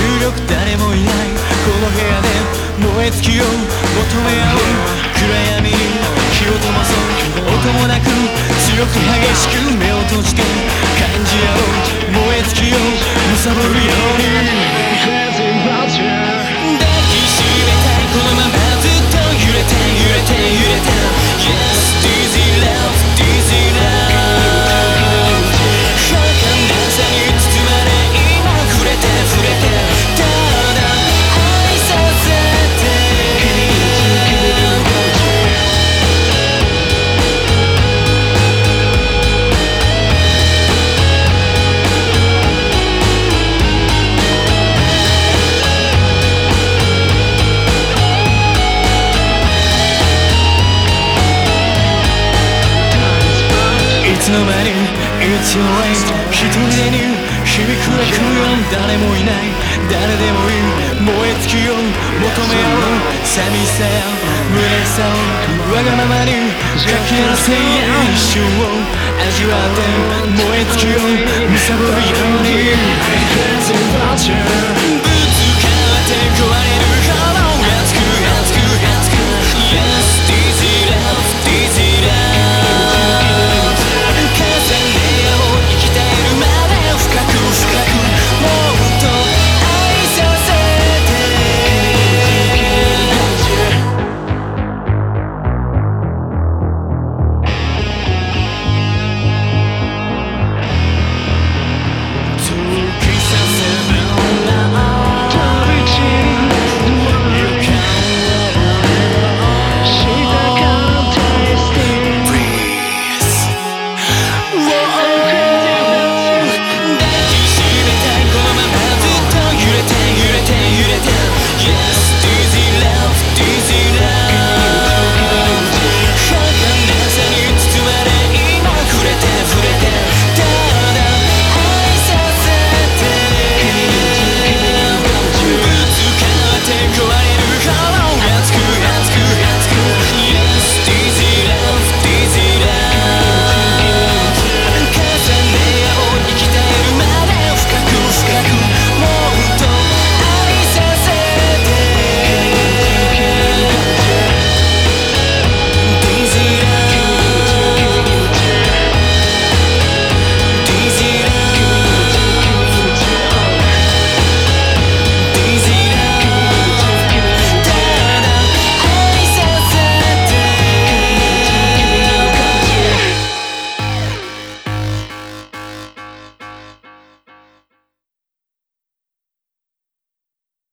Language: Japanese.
重力誰もいない。この部屋で燃え尽きよう。求め合おう。暗闇に火を灯そう。音もなく強く激しく目を閉じて。感じ合おう。燃え尽きよう。貪るように。It's your way 一人でに響く楽園誰もいない誰でもいい。燃え尽きよう求め合う寂しさや胸さをわがままにかき鳴らせや一瞬を。味わって燃え尽きを貪るように